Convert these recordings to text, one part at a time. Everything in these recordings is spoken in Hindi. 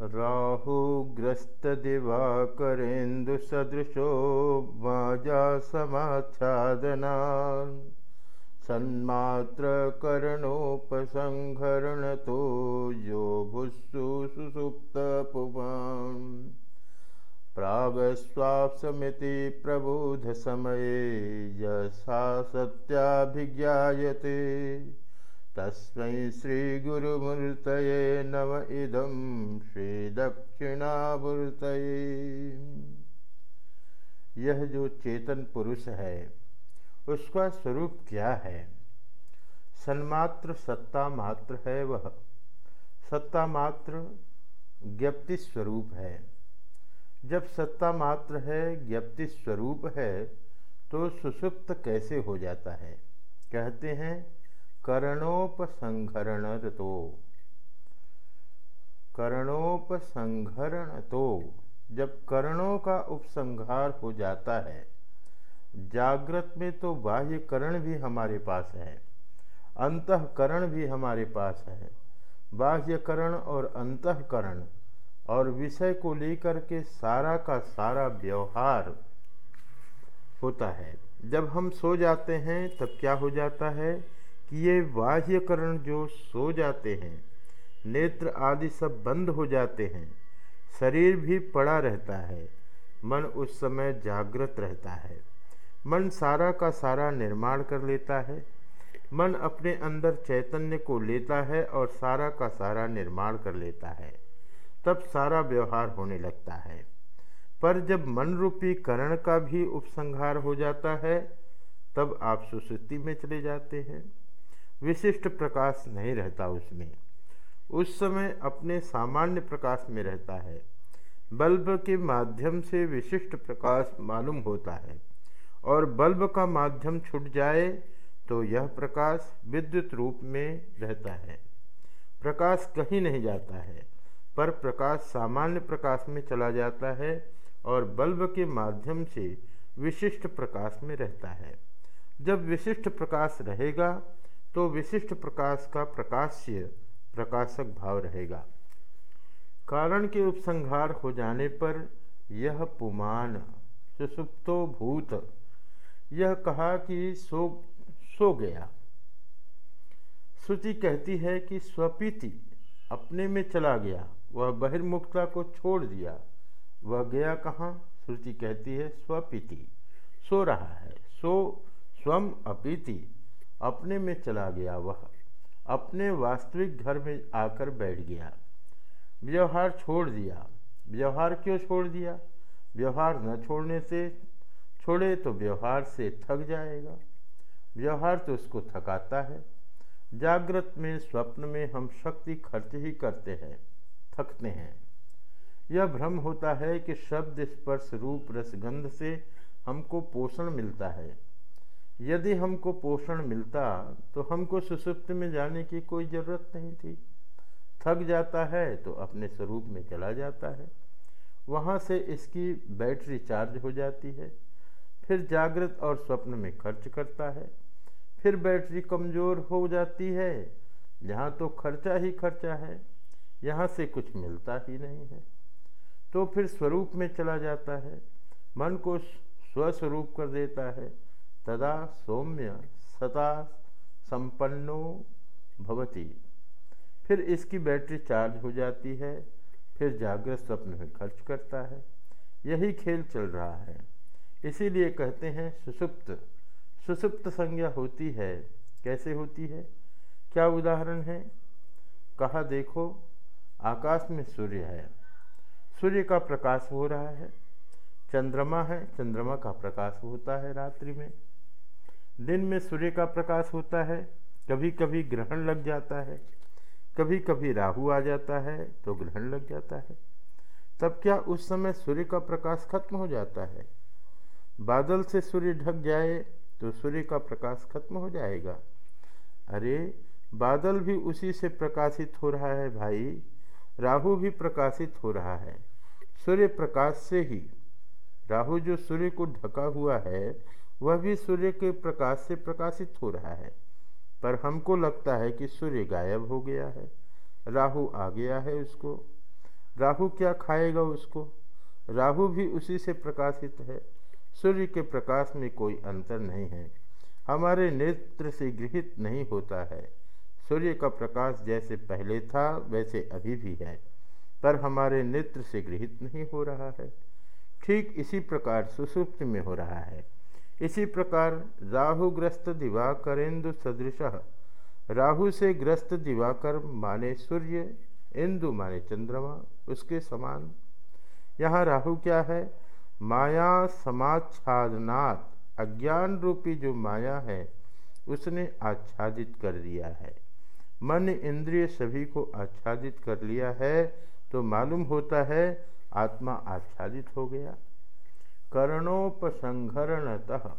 राहुग्रस्तदिवाकरेन्दुसदृशो माजासमाच्छादनान् सन्मात्रकरणोपसंहरणतो यो भुस्सु सुसुप्तपुमान् प्रागस्वाप्समिति प्रबोधसमये यसा सत्याभिज्ञायते। तस्मै श्रीगुरुमूर्तये नम इदं श्रीदक्षिणामूर्तये। यह जो चेतन पुरुष है, उसका स्वरूप क्या है? सन्मात्र सत्ता मात्र है वह। सत्ता मात्र ज्ञप्ति स्वरूप है। जब सत्ता मात्र है, ज्ञप्ति स्वरूप है तो सुसुप्त कैसे हो जाता है? कहते हैं कर्णोपसंहरण तो कर्णोपसंहरण तो जब कर्णों का उपसंहार हो जाता है, जागृत में तो बाह्य करण भी हमारे पास है, अंतकरण भी हमारे पास है। बाह्यकरण और अंतकरण और विषय को लेकर के सारा का सारा व्यवहार होता है। जब हम सो जाते हैं, तब क्या हो जाता है? कि ये बाह्यकरण जो सो जाते हैं, नेत्र आदि सब बंद हो जाते हैं, शरीर भी पड़ा रहता है, मन उस समय जागृत रहता है। मन सारा का सारा निर्माण कर लेता है, मन अपने अंदर चैतन्य को लेता है और सारा का सारा निर्माण कर लेता है। तब सारा व्यवहार होने लगता है। पर जब मन रूपी करण का भी उपसंहार हो जाता है, तब आप सुसुति में चले जाते हैं। विशिष्ट प्रकाश नहीं रहता उसमें। उस समय अपने सामान्य प्रकाश में रहता है। बल्ब के माध्यम से विशिष्ट प्रकाश मालूम होता है। और बल्ब का माध्यम छूट जाए तो यह प्रकाश विद्युत रूप में रहता है। प्रकाश कहीं नहीं जाता है, पर प्रकाश सामान्य प्रकाश में चला जाता है और बल्ब के माध्यम से विशिष्ट प्रकाश में रहता है। जब विशिष्ट प्रकाश रहेगा तो विशिष्ट प्रकाश का प्रकाश्य, प्रकाशक भाव रहेगा। कारण के उपसंहार हो जाने पर यह पुमान, सुसुप्तो भूत, यह कहा कि सो सो गया। श्रुति कहती है कि स्वपीति अपने में चला गया, वह बहिर्मुखता को छोड़ दिया। वह गया कहाँ? श्रुति कहती है, स्वपीति। सो रहा है, सो, स्वम अपीति। अपने में चला गया वह। अपने वास्तविक घर में आकर बैठ गया। व्यवहार छोड़ दिया। व्यवहार क्यों छोड़ दिया? व्यवहार न छोड़ने से छोड़े तो व्यवहार से थक जाएगा। व्यवहार तो उसको थकाता है। जागृत में, स्वप्न में हम शक्ति खर्च ही करते हैं, थकते हैं। यह भ्रम होता है कि शब्द स्पर्श रूप रसगंध से हमको पोषण मिलता है। यदि हमको पोषण मिलता तो हमको सुसुप्त में जाने की कोई ज़रूरत नहीं थी। थक जाता है तो अपने स्वरूप में चला जाता है। वहाँ से इसकी बैटरी चार्ज हो जाती है। फिर जागृत और स्वप्न में खर्च करता है। फिर बैटरी कमज़ोर हो जाती है। यहाँ तो खर्चा ही खर्चा है। यहाँ से कुछ मिलता ही नहीं है। तो फिर स्वरूप में चला जाता है। मन को स्वस्वरूप कर देता है। तदा सौम्य सता संपन्नो भवती। फिर इसकी बैटरी चार्ज हो जाती है, फिर जागृत स्वप्न में खर्च करता है। यही खेल चल रहा है। इसीलिए कहते हैं सुसुप्त। सुसुप्त संज्ञा होती है। कैसे होती है? क्या उदाहरण है? कहा देखो, आकाश में सूर्य है। सूर्य का प्रकाश हो रहा है। चंद्रमा है, चंद्रमा का प्रकाश होता है रात्रि में। दिन में सूर्य का प्रकाश होता है कभी कभी ग्रहण लग जाता है कभी कभी राहु आ जाता है तो ग्रहण लग जाता है। तब क्या उस समय सूर्य का प्रकाश खत्म हो जाता है? बादल से सूर्य ढक जाए तो सूर्य का प्रकाश खत्म हो जाएगा। अरे, बादल भी उसी से प्रकाशित हो रहा है भाई। राहु भी प्रकाशित हो रहा है। सूर्य प्रकाश से ही। राहु जो सूर्य को ढका हुआ है वह भी सूर्य के प्रकाश से प्रकाशित हो रहा है, पर हमको लगता है कि सूर्य गायब हो गया है। राहु आ गया है उसको। राहु क्या खाएगा उसको? राहु भी उसी से प्रकाशित है। सूर्य के प्रकाश में कोई अंतर नहीं है। हमारे नेत्र से गृहित नहीं होता है। सूर्य का प्रकाश जैसे पहले था, वैसे अभी भी है, पर हमारे नेत्र से गृहित नहीं हो रहा है। ठीक इसी प्रकार सुसुप्त में हो रहा है। इसी प्रकार राहु राहुग्रस्त दिवाकरेंदु सदृश। राहु से ग्रस्त दिवाकर माने सूर्य, इंदु माने चंद्रमा, उसके समान। यहाँ राहु क्या है? माया समाच्छादनात्। अज्ञान रूपी जो माया है, उसने आच्छादित कर दिया है। मन इंद्रिय सभी को आच्छादित कर लिया है तो मालूम होता है आत्मा आच्छादित हो गया। कर्णोपसंहरणतः।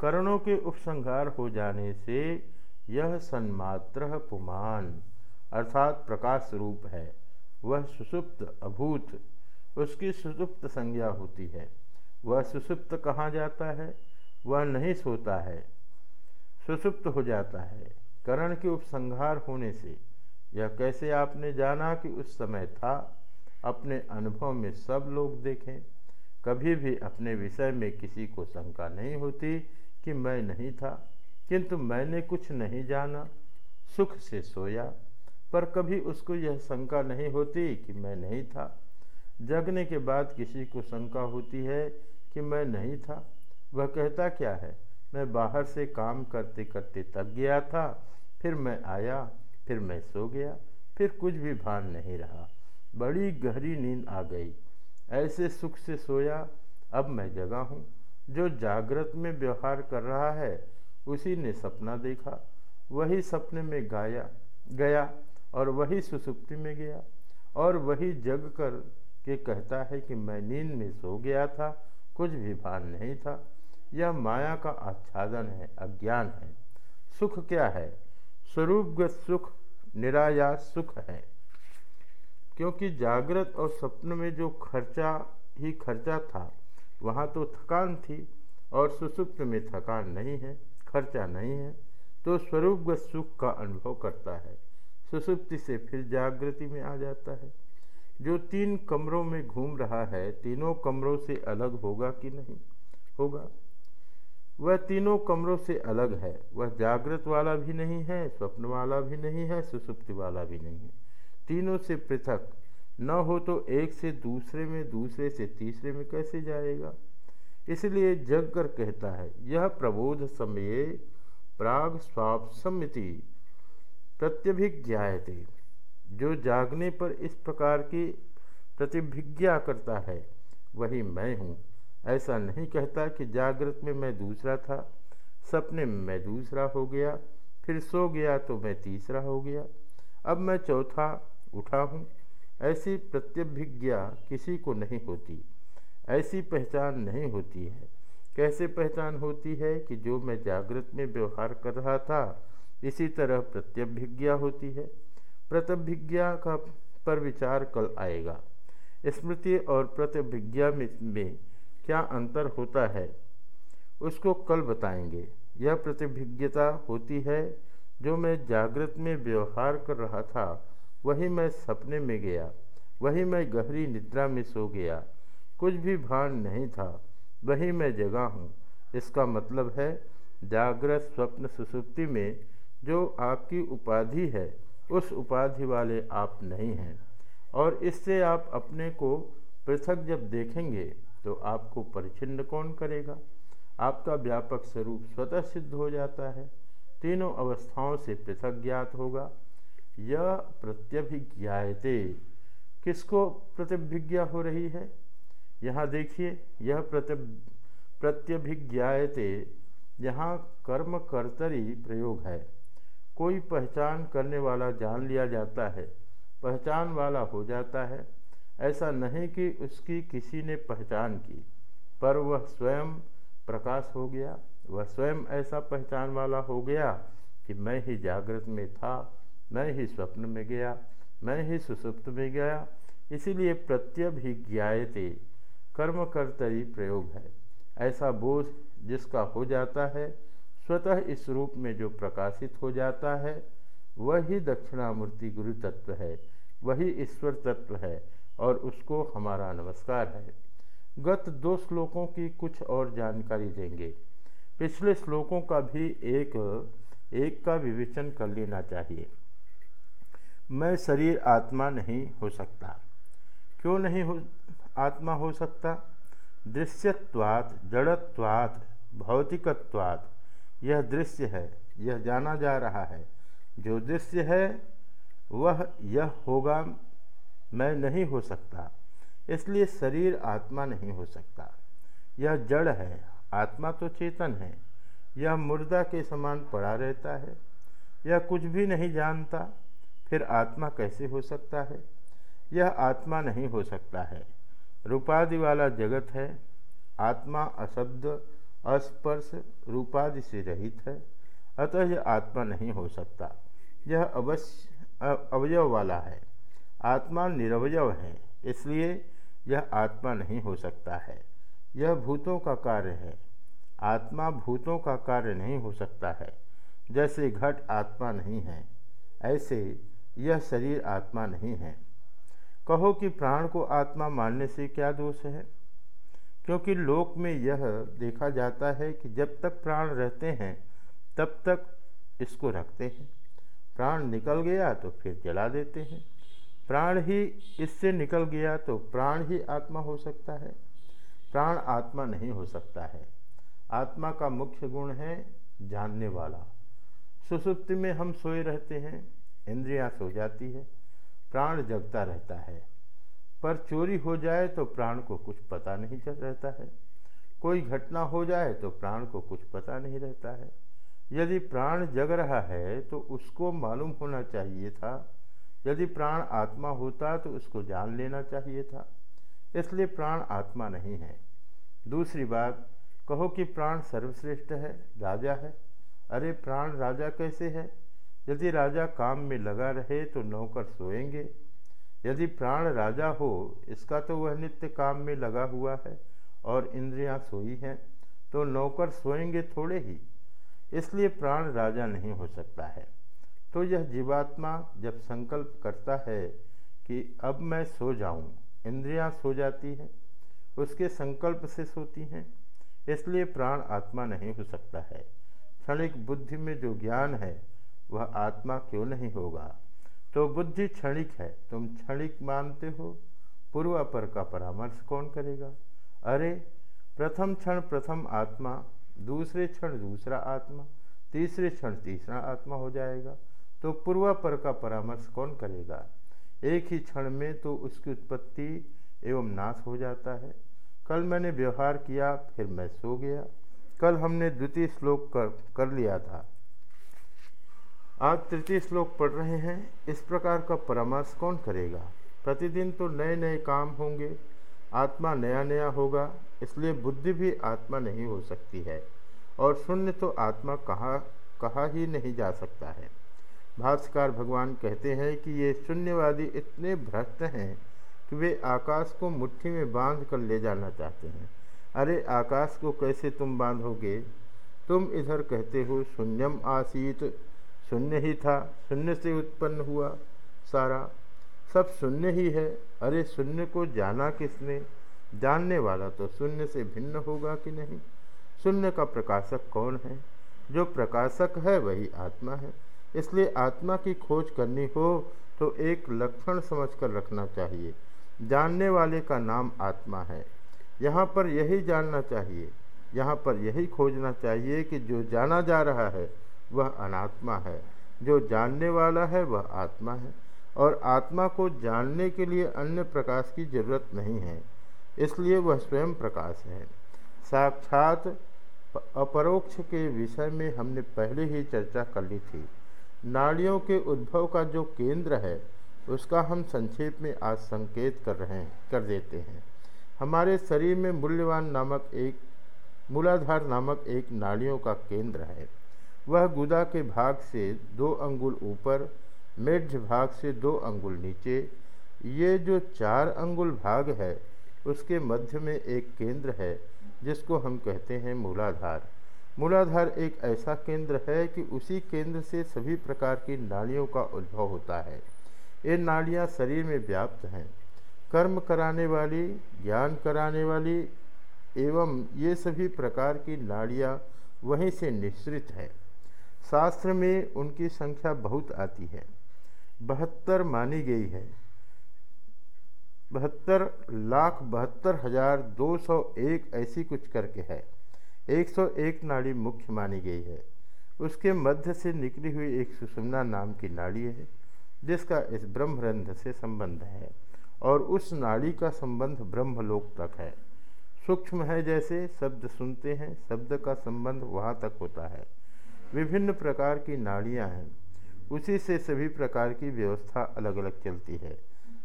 कर्णों के उपसंहार हो जाने से यह सन्मात्र पुमान, अर्थात प्रकाश रूप है। वह सुसुप्त, अभूत, उसकी सुसुप्त संज्ञा होती है। वह सुसुप्त कहाँ जाता है? वह नहीं सोता है। सुसुप्त हो जाता है। करण के उपसंहार होने से यह कैसे आपने जाना कि उस समय था? अपने अनुभव में सब लोग देखें। कभी भी अपने विषय में किसी को शंका नहीं होती कि मैं नहीं था, किंतु मैंने कुछ नहीं जाना, सुख से सोया, पर कभी उसको यह शंका नहीं होती कि मैं नहीं था। जगने के बाद किसी को शंका होती है कि मैं नहीं था, वह कहता क्या है? मैं बाहर से काम करते करते तक गया था, फिर मैं आया, फिर मैं सो गया, फिर कुछ भी भान नहीं रहा। बड़ी गहरी नींद आ गई। ऐसे सुख से सोया अब मैं जगा हूँ। जो जागृत में व्यवहार कर रहा है, उसी ने सपना देखा। वही सपने में गाया, गया और वही सुसुप्ति में गया और वही जग कर के कहता है कि मैं नींद में सो गया था, कुछ भी भान नहीं था। यह माया का आच्छादन है, अज्ञान है। सुख क्या है? स्वरूपगत सुख निरायास सुख है। क्योंकि जागृत और स्वप्न में जो खर्चा, ही खर्चा था, वहाँ तो थकान थी और सुसुप्त में थकान नहीं है, खर्चा नहीं है तो स्वरूपगत सुख का अनुभव करता है। सुसुप्ति से फिर जागृति में आ जाता है। जो तीन कमरों में घूम रहा है, तीनों कमरों से अलग होगा कि नहीं? होगा। वह तीनों कमरों से अलग है। वह जागृत वाला भी नहीं है, स्वप्न वाला भी नहीं है, सुसुप्ति वाला भी नहीं है। तीनों से पृथक। न हो तो एक से दूसरे में, दूसरे से तीसरे में कैसे जाएगा? इसलिए जगकर कहता है, यह प्रबोध समय प्राग स्वाप सम्मिति प्रत्यभिज्ञाते जो जागने पर इस प्रकार की प्रतिभिज्ञा करता है, वही मैं हूँ। ऐसा नहीं कहता कि जागृत में मैं दूसरा था। सपने में मैं दूसरा हो गया, फिर सो गया तो मैं तीसरा हो गया। अब मैं चौथा उठा हूँ। ऐसी प्रत्यभिज्ञा किसी को नहीं होती। ऐसी पहचान नहीं होती है। कैसे पहचान होती है कि जो मैं जागृत में व्यवहार कर रहा था इसी तरह प्रत्यभिज्ञा होती है। प्रत्यभिज्ञा का पर विचार कल आएगा। स्मृति और प्रत्यभिज्ञा में, में क्या अंतर होता है उसको कल बताएँगे। यह प्रतिभिज्ञता होती है जो मैं जागृत में व्यवहार कर रहा था वही मैं सपने में गया, वही मैं गहरी निद्रा में सो गया। कुछ भी भान नहीं था, वही मैं जगा हूँ। इसका मतलब है, जागृत स्वप्न सुसुप्ति में जो आपकी उपाधि है, उस उपाधि वाले आप नहीं हैं। और इससे आप अपने को पृथक जब देखेंगे तो आपको परिचिन्न कौन करेगा? आपका व्यापक स्वरूप स्वतः सिद्ध हो जाता है। तीनों अवस्थाओं से पृथक ज्ञात होगा। यह प्रत्यभिज्ञाते किसको प्रतिभिज्ञा हो रही है? यहाँ देखिए, यह प्रत्य प्रत्यभिज्ञाते यहाँ कर्म कर्तरी प्रयोग है। कोई पहचान करने वाला जान लिया जाता है, पहचान वाला हो जाता है। ऐसा नहीं कि उसकी किसी ने पहचान की, पर वह स्वयं प्रकाश हो गया। वह स्वयं ऐसा पहचान वाला हो गया कि मैं ही जागृत में था। मैं ही स्वप्न में गया, मैं ही सुसुप्त में गया, इसीलिए प्रत्यभिज्ञाते कर्म कर्तरी प्रयोग है। ऐसा बोध जिसका हो जाता है, स्वतः इस रूप में जो प्रकाशित हो जाता है, वही दक्षिणामूर्ति गुरु तत्व है, वही ईश्वर तत्व है, और उसको हमारा नमस्कार है। गत दो श्लोकों की कुछ और जानकारी देंगे। पिछले श्लोकों का भी एक एक का विवेचन कर लेना चाहिए। मैं शरीर आत्मा नहीं हो सकता। क्यों नहीं हो, आत्मा हो सकता? दृश्यत्वात्, जड़त्वात्, भौतिकत्वात्, यह दृश्य है, यह जाना जा रहा है। जो दृश्य है, वह यह होगा, मैं नहीं हो सकता। इसलिए शरीर आत्मा नहीं हो सकता। यह जड़ है, आत्मा तो चेतन है। यह मुर्दा के समान पड़ा रहता है। यह कुछ भी नहीं जानता। फिर आत्मा कैसे हो सकता है? यह आत्मा नहीं हो सकता है। रूपादि वाला जगत है। आत्मा अशब्द, अस्पर्श, रूपादि से रहित है। अतः यह आत्मा नहीं हो सकता। यह अवश्य अवयव वाला है। आत्मा निरवयव है, इसलिए यह आत्मा नहीं हो सकता है। यह भूतों का कार्य है। आत्मा भूतों का कार्य नहीं हो सकता है। जैसे घट आत्मा नहीं है, ऐसे यह शरीर आत्मा नहीं है। कहो कि प्राण को आत्मा मानने से क्या दोष है? क्योंकि लोक में यह देखा जाता है कि जब तक प्राण रहते हैं, तब तक इसको रखते हैं। प्राण निकल गया तो फिर जला देते हैं। प्राण ही इससे निकल गया तो प्राण ही आत्मा हो सकता है। प्राण आत्मा नहीं हो सकता है। आत्मा का मुख्य गुण है जानने वाला। सुसुप्ति में हम सोए रहते हैं। इंद्रियाँ सो जाती है, प्राण जगता रहता है। पर चोरी हो जाए तो प्राण को कुछ पता नहीं चल रहता है। कोई घटना हो जाए तो प्राण को कुछ पता नहीं रहता है। यदि प्राण जग रहा है तो उसको मालूम होना चाहिए था। यदि प्राण आत्मा होता तो उसको जान लेना चाहिए था। इसलिए प्राण आत्मा नहीं है। दूसरी बात, कहो कि प्राण सर्वश्रेष्ठ है, राजा है। अरे प्राण राजा कैसे है? यदि राजा काम में लगा रहे तो नौकर सोएँगे। यदि प्राण राजा हो इसका तो वह नित्य काम में लगा हुआ है और इंद्रियाँ सोई हैं तो नौकर सोएँगे थोड़े ही। इसलिए प्राण राजा नहीं हो सकता है। तो यह जीवात्मा जब संकल्प करता है कि अब मैं सो जाऊँ, इंद्रियाँ सो जाती हैं उसके संकल्प से सोती हैं इसलिए प्राण आत्मा नहीं हो सकता है। क्षणिक बुद्धि में जो ज्ञान है वह आत्मा क्यों नहीं होगा? तो बुद्धि क्षणिक है। तुम क्षणिक मानते हो। पूर्वापर का परामर्श कौन करेगा? अरे, प्रथम क्षण प्रथम आत्मा, दूसरे क्षण दूसरा आत्मा, तीसरे क्षण तीसरा आत्मा हो जाएगा। तो पूर्वापर का परामर्श कौन करेगा? एक ही क्षण में तो उसकी उत्पत्ति एवं नाश हो जाता है। कल मैंने व्यवहार किया, फिर मैं सो गया। कल हमने द्वितीय श्लोक कर कर लिया था। आज तृतीय श्लोक पढ़ रहे हैं, इस प्रकार का परामर्श कौन करेगा? प्रतिदिन तो नए नए काम होंगे, आत्मा नया नया होगा, इसलिए बुद्धि भी आत्मा नहीं हो सकती है। और शून्य तो आत्मा कहा कहा ही नहीं जा सकता है। भाष्यकार भगवान कहते हैं कि ये शून्यवादी इतने भ्रष्ट हैं कि वे आकाश को मुट्ठी में बाँध कर ले जाना चाहते हैं। अरे, आकाश को कैसे तुम बांधोगे? तुम इधर कहते हो, शून्यम आसीत शून्य ही था, शून्य से उत्पन्न हुआ सारा। सब शून्य ही है। अरे शून्य को जाना किसने? जानने वाला तो शून्य से भिन्न होगा कि नहीं? शून्य का प्रकाशक कौन है? जो प्रकाशक है, वही आत्मा है। इसलिए आत्मा की खोज करनी हो तो एक लक्षण समझकर रखना चाहिए। जानने वाले का नाम आत्मा है। यहाँ पर यही जानना चाहिए। यहाँ पर यही खोजना चाहिए कि जो जाना जा रहा है वह अनात्मा है। जो जानने वाला है, वह आत्मा है। और आत्मा को जानने के लिए अन्य प्रकाश की ज़रूरत नहीं है, इसलिए वह स्वयं प्रकाश है। साक्षात अपरोक्ष के विषय में हमने पहले ही चर्चा कर ली थी। नाड़ियों के उद्भव का जो केंद्र है, उसका हम संक्षेप में आज संकेत कर रहे हैं, कर देते हैं। हमारे शरीर में मूल्यवान नामक एक, मूलाधार नामक एक नाड़ियों का केंद्र है। वह गुदा के भाग से दो अंगुल ऊपर, मेढ भाग से दो अंगुल नीचे। ये जो चार अंगुल भाग है, उसके मध्य में एक केंद्र है, जिसको हम कहते हैं मूलाधार। मूलाधार एक ऐसा केंद्र है कि उसी केंद्र से सभी प्रकार की नाड़ियों का उद्भव होता है। ये नाड़ियाँ शरीर में व्याप्त हैं। कर्म कराने वाली, ज्ञान कराने वाली एवं ये सभी प्रकार की नाड़ियाँ वहीं से निश्रित है। शास्त्र में उनकी संख्या बहुत आती है। बहत्तर मानी गई है। बहत्तर लाख बहत्तर हज़ार दो सौ एक ऐसी कुछ करके है। एक सौ एक नाड़ी मुख्य मानी गई है। उसके मध्य से निकली हुई एक सुषमना नाम की नाड़ी है, जिसका इस ब्रह्मरंध्र से संबंध है और उस नाड़ी का संबंध ब्रह्मलोक तक है। सूक्ष्म है जैसे, शब्द सुनते हैं, शब्द का संबंध वहाँ तक होता है। विभिन्न प्रकार की नाड़ियाँ हैं। उसी से सभी प्रकार की व्यवस्था अलग अलग चलती है।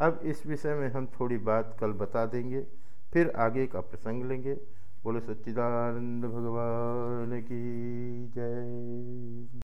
अब इस विषय में हम थोड़ी बात कल बता देंगे, फिर आगे का प्रसंग लेंगे। बोलो सच्चिदानंद भगवान की जय।